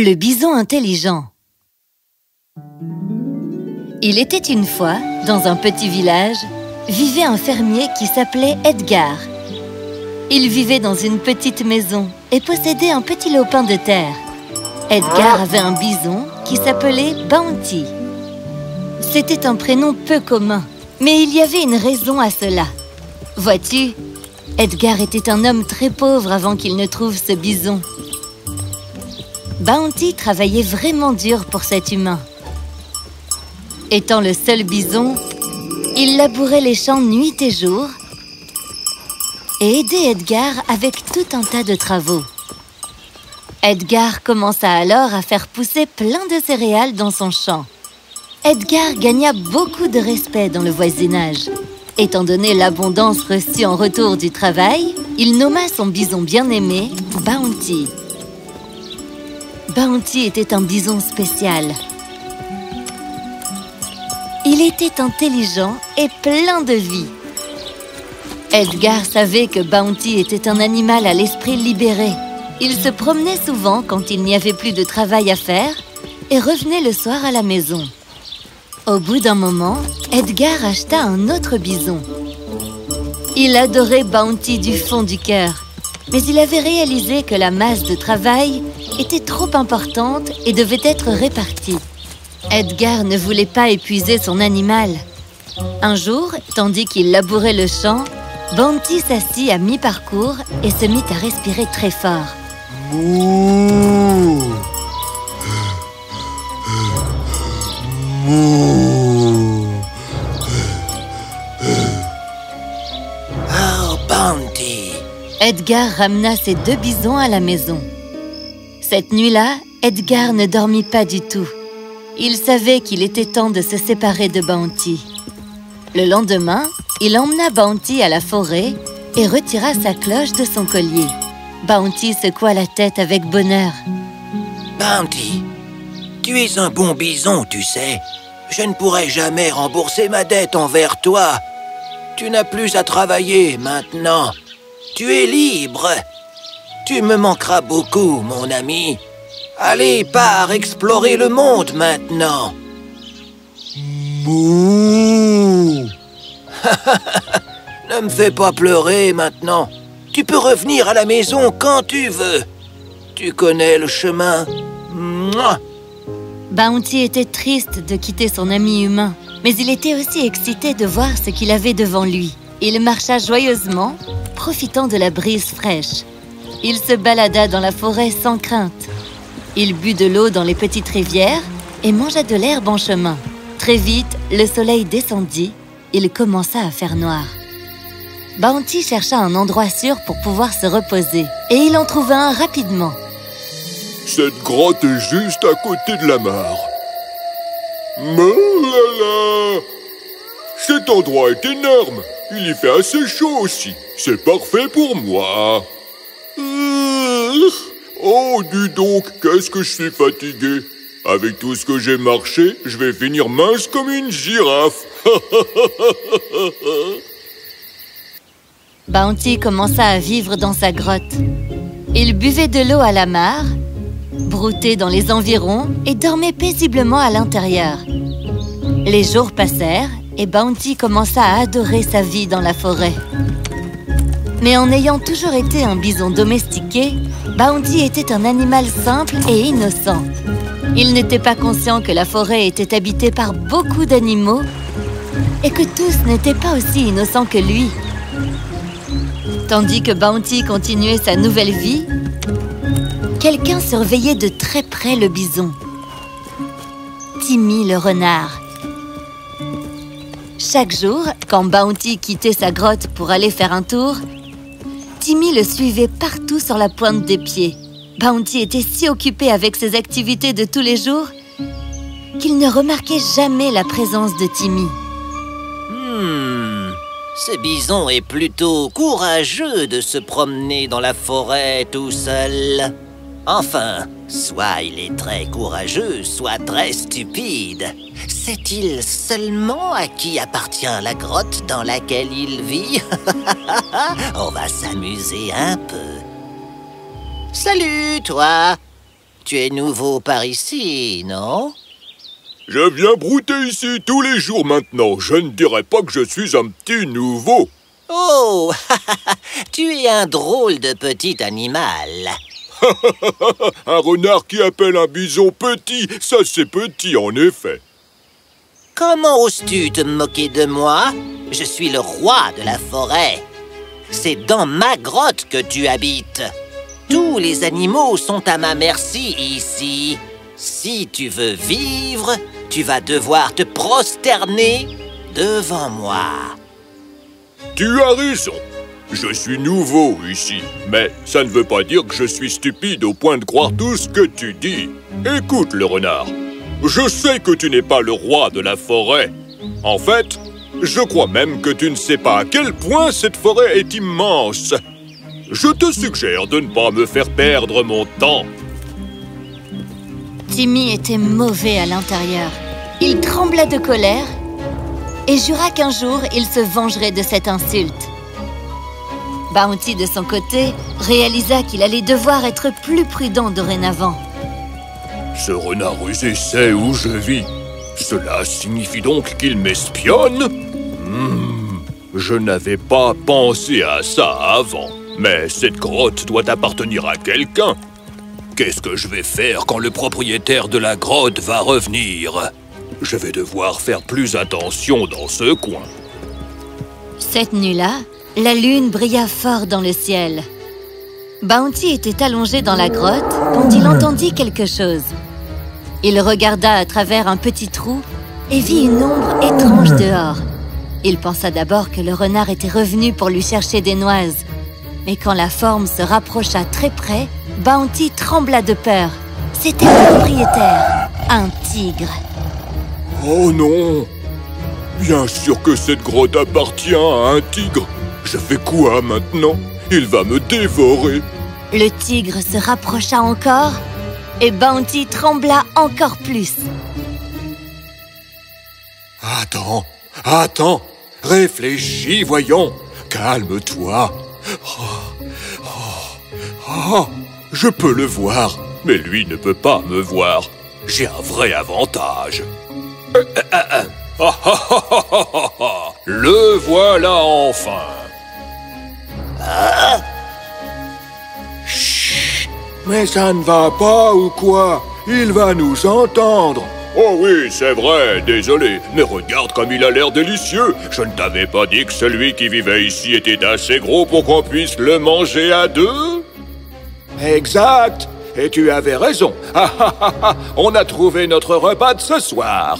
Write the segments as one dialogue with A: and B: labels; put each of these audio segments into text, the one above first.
A: Le bison intelligent Il était une fois, dans un petit village, vivait un fermier qui s'appelait Edgar. Il vivait dans une petite maison et possédait un petit lopin de terre. Edgar avait un bison qui s'appelait Bounty. C'était un prénom peu commun, mais il y avait une raison à cela. Vois-tu, Edgar était un homme très pauvre avant qu'il ne trouve ce bison. Bounty travaillait vraiment dur pour cet humain. Étant le seul bison, il labourait les champs nuit et jour et aidait Edgar avec tout un tas de travaux. Edgar commença alors à faire pousser plein de céréales dans son champ. Edgar gagna beaucoup de respect dans le voisinage. Étant donné l'abondance reçue en retour du travail, il nomma son bison bien-aimé Bounty. Bounty était un bison spécial. Il était intelligent et plein de vie. Edgar savait que Bounty était un animal à l'esprit libéré. Il se promenait souvent quand il n'y avait plus de travail à faire et revenait le soir à la maison. Au bout d'un moment, Edgar acheta un autre bison. Il adorait Bounty du fond du cœur, mais il avait réalisé que la masse de travail était trop importante et devait être répartie. Edgar ne voulait pas épuiser son animal. Un jour, tandis qu'il labourait le champ, Bounty s'assit à mi-parcours et se mit à respirer très fort.
B: Oh, Bounty
A: Edgar ramena ses deux bisons à la maison. Cette nuit-là, Edgar ne dormit pas du tout. Il savait qu'il était temps de se séparer de Bounty. Le lendemain, il emmena Bounty à la forêt et retira sa cloche de son collier. Bounty secoua la tête avec bonheur.
B: Bounty, tu es un bon bison, tu sais. Je ne pourrai jamais rembourser ma dette envers toi. Tu n'as plus à travailler maintenant. Tu es libre. Tu me manqueras beaucoup, mon ami. Allez, pars explorer le monde maintenant. Ne me fais pas pleurer maintenant. Tu peux revenir à la maison quand tu veux. Tu connais le chemin. Mouah.
A: Bounty était triste de quitter son ami humain, mais il était aussi excité de voir ce qu'il avait devant lui. Il marcha joyeusement, profitant de la brise fraîche. Il se balada dans la forêt sans crainte. Il but de l'eau dans les petites rivières et mangea de l'herbe en chemin. Très vite, le soleil descendit. Il commença à faire noir. Bounty chercha un endroit sûr pour pouvoir se reposer, et il en trouva un rapidement.
C: Cette grotte est juste à côté de la mare. Cet endroit est énorme. Il y fait assez chaud aussi. C'est parfait pour moi. Oh, dis donc, qu'est-ce que je suis fatigué. Avec tout ce que j'ai marché, je vais finir mince comme une girafe.
A: Bounty commença à vivre dans sa grotte. Il buvait de l'eau à la mare, broutait dans les environs et dormait paisiblement à l'intérieur. Les jours passèrent et Bounty commença à adorer sa vie dans la forêt. Mais en ayant toujours été un bison domestiqué, Bounty était un animal simple et innocent. Il n'était pas conscient que la forêt était habitée par beaucoup d'animaux et que tous n'étaient pas aussi innocents que lui. Tandis que Bounty continuait sa nouvelle vie, quelqu'un surveillait de très près le bison. Timmy le renard. Chaque jour, quand Bounty quittait sa grotte pour aller faire un tour, Timmy le suivait partout sur la pointe des pieds. Bounty était si occupé avec ses activités de tous les jours qu'il ne remarquait jamais la présence de Timmy.
B: Hmm, ce bison est plutôt courageux de se promener dans la forêt tout seul. Enfin, soit il est très courageux, soit très stupide. Sait-il seulement à qui appartient la grotte dans laquelle il vit? On va s'amuser un peu. Salut, toi Tu es nouveau par ici, non?
C: Je viens brouter ici tous les jours maintenant. Je ne dirais pas que je suis un petit nouveau.
B: Oh Tu es un drôle de petit animal.
C: un renard qui appelle un bison petit, ça c'est petit en effet.
B: Comment oses-tu te moquer de moi? Je suis le roi de la forêt. C'est dans ma grotte que tu habites. Tous les animaux sont à ma merci ici. Si tu veux vivre, tu vas devoir te prosterner devant moi.
C: Tu as raison. Je suis nouveau ici, mais ça ne veut pas dire que je suis stupide au point de croire tout ce que tu dis. Écoute, le renard. Je sais que tu n'es pas le roi de la forêt. En fait, je crois même que tu ne sais pas à quel point cette forêt est immense. Je te suggère de ne pas me faire perdre mon temps.
A: Timmy était mauvais à l'intérieur. Il tremblait de colère et jura qu'un jour il se vengerait de cette insulte. Bounty, de son côté, réalisa qu'il allait devoir être plus prudent dorénavant.
C: Ce renard rusé sait où je vis. Cela signifie donc qu'il m'espionne? Hmm, Je n'avais pas pensé à ça avant. Mais cette grotte doit appartenir à quelqu'un. Qu'est-ce que je vais faire quand le propriétaire de la grotte va revenir? Je vais devoir faire plus attention dans ce coin.
A: Cette nuit-là, la lune brilla fort dans le ciel. Bounty était allongé dans la grotte quand il entendit quelque chose. Il regarda à travers un petit trou et vit une ombre étrange dehors. Il pensa d'abord que le renard était revenu pour lui chercher des noises. Mais quand la forme se rapprocha très près, Bounty trembla de peur. C'était le propriétaire, un tigre.
C: Oh non Bien sûr que cette grotte appartient à un tigre. Je fais quoi maintenant Il va me dévorer.
A: Le tigre se rapprocha encore et Bounty trembla encore plus.
C: Attends, attends, réfléchis, voyons. Calme-toi. Oh, oh, oh, je peux le voir, mais lui ne peut pas me voir. J'ai un vrai avantage. le voilà enfin.
B: Ah
C: mais ça ne va pas ou quoi? Il va nous entendre. Oh oui, c'est vrai, désolé, mais regarde comme il a l'air délicieux. Je ne t'avais pas dit que celui qui vivait ici était assez gros pour qu'on puisse le manger à deux? Exact. Et tu avais raison. On a trouvé notre repas de ce soir.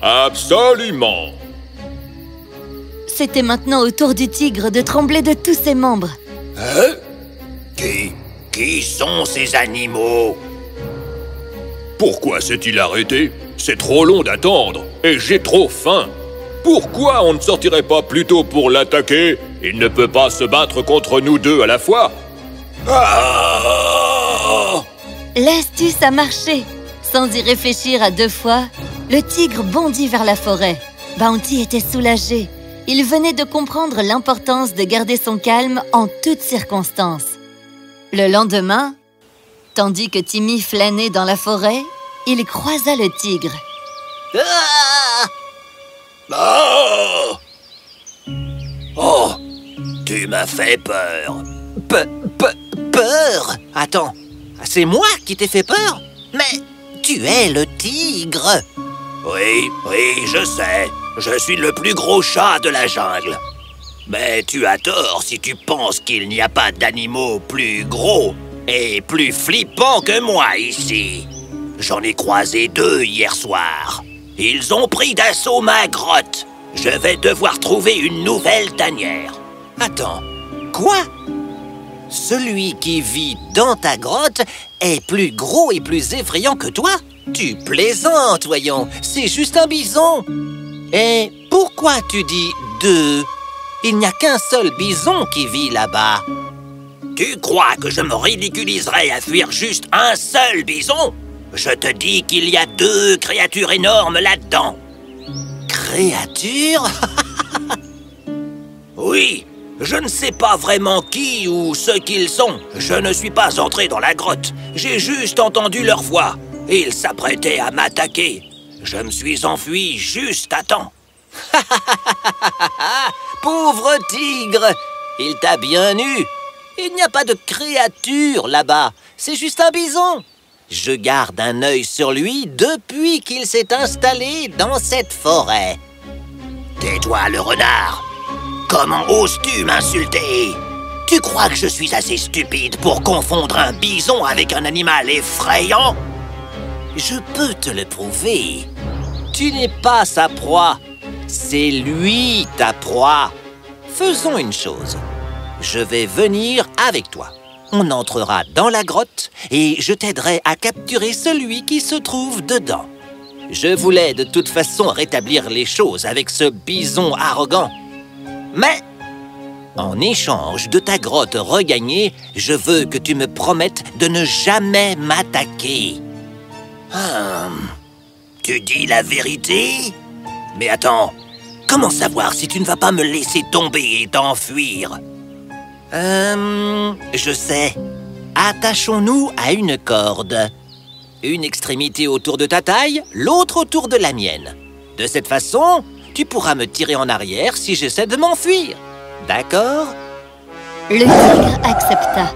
C: Absolument
A: C'était maintenant au tour du tigre de trembler de tous ses membres
B: Hein? Qui qui sont ces animaux?
C: Pourquoi s'est-il arrêté? C'est trop long d'attendre, et j'ai trop faim. Pourquoi on ne sortirait pas plutôt pour l'attaquer? Il ne peut pas se battre contre nous deux à la fois.
A: Ah L'astuce a marché. Sans y réfléchir à deux fois, le tigre bondit vers la forêt. Bounty était soulagé. Il venait de comprendre l'importance de garder son calme en toutes circonstances. Le lendemain, tandis que Timmy flânait dans la forêt, il croisa le tigre.
B: Ah oh, oh Tu m'as fait peur Peur? Attends, c'est moi qui t'ai fait peur? Mais tu es le tigre Oui, oui, je sais. Je suis le plus gros chat de la jungle. Mais tu as tort si tu penses qu'il n'y a pas d'animaux plus gros et plus flippants que moi ici. J'en ai croisé deux hier soir. Ils ont pris d'assaut ma grotte. Je vais devoir trouver une nouvelle tanière. Attends, quoi? Celui qui vit dans ta grotte est plus gros et plus effrayant que toi? Tu plaisantes, voyons. C'est juste un bison. Et pourquoi tu dis deux? Il n'y a qu'un seul bison qui vit là-bas. Tu crois que je me ridiculiserais à fuir juste un seul bison? Je te dis qu'il y a deux créatures énormes là-dedans. Créatures? Oui, Je ne sais pas vraiment qui ou ce qu'ils sont. Je ne suis pas entré dans la grotte. J'ai juste entendu leur voix. Ils s'apprêtaient à m'attaquer. Je me suis enfui juste à temps. Pauvre tigre Il t'a bien eu Il n'y a pas de créature là-bas. C'est juste un bison. Je garde un œil sur lui depuis qu'il s'est installé dans cette forêt. Tais-toi, le renard Comment oses-tu m'insulter? Tu crois que je suis assez stupide pour confondre un bison avec un animal effrayant? Je peux te le prouver. Tu n'es pas sa proie. C'est lui ta proie. Faisons une chose. Je vais venir avec toi. On entrera dans la grotte et je t'aiderai à capturer celui qui se trouve dedans. Je voulais de toute façon rétablir les choses avec ce bison arrogant. Mais, en échange de ta grotte regagnée, je veux que tu me promettes de ne jamais m'attaquer. Hum, tu dis la vérité? Mais attends, comment savoir si tu ne vas pas me laisser tomber et t'enfuir? Hum, je sais. Attachons-nous à une corde. Une extrémité autour de ta taille, l'autre autour de la mienne. De cette façon, tu pourras me tirer en arrière si j'essaie de m'enfuir. D'accord?
A: Le tigre accepta.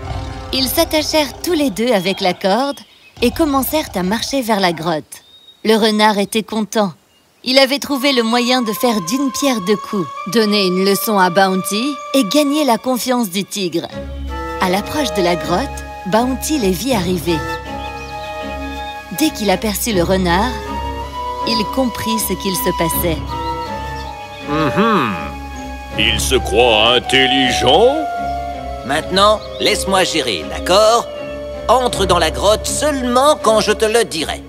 A: Ils s'attachèrent tous les deux avec la corde et commencèrent à marcher vers la grotte. Le renard était content. Il avait trouvé le moyen de faire d'une pierre deux coups, donner une leçon à Bounty et gagner la confiance du tigre. À l'approche de la grotte, Bounty les vit arriver. Dès qu'il aperçut le renard, il comprit ce qu'il se passait.
C: Hum, Il se croit intelligent
B: Maintenant, laisse-moi gérer, d'accord? Entre dans la grotte seulement quand je te le dirai.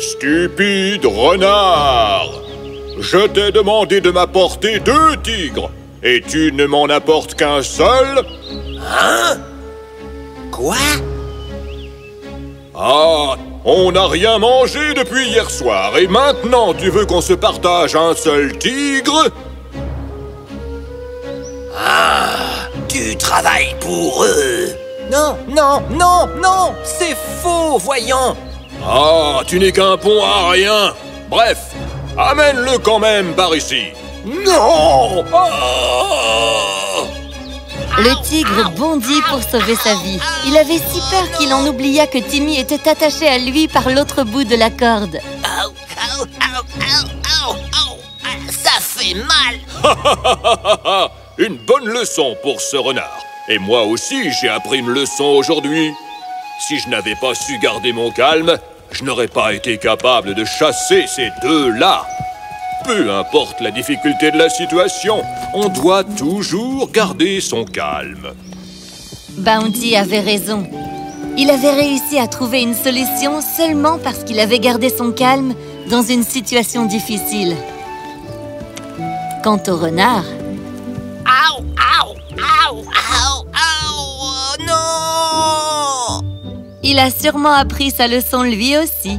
C: Stupide renard. Je t'ai demandé de m'apporter deux tigres, et tu ne m'en apportes qu'un seul.
B: Hein? Quoi?
C: Ah, on n'a rien mangé depuis hier soir, et maintenant tu veux qu'on se partage un seul tigre?
B: Ah Tu travailles pour eux Non, non, non, non C'est faux, voyons.
C: Ah, tu n'es qu'un pont à rien. Bref, amène-le quand même par ici. Non. Ah
A: Le tigre bondit pour sauver sa vie. Il avait si peur qu'il en oublia que Timmy était attaché à lui par l'autre bout de la corde.
B: Ça fait mal.
C: Une bonne leçon pour ce renard. Et moi aussi, j'ai appris une leçon aujourd'hui. Si je n'avais pas su garder mon calme, je n'aurais pas été capable de chasser ces deux-là. Peu importe la difficulté de la situation, on doit toujours garder son calme.
A: Bounty avait raison. Il avait réussi à trouver une solution seulement parce qu'il avait gardé son calme dans une situation difficile. Quant au renard, il a sûrement appris sa leçon lui aussi.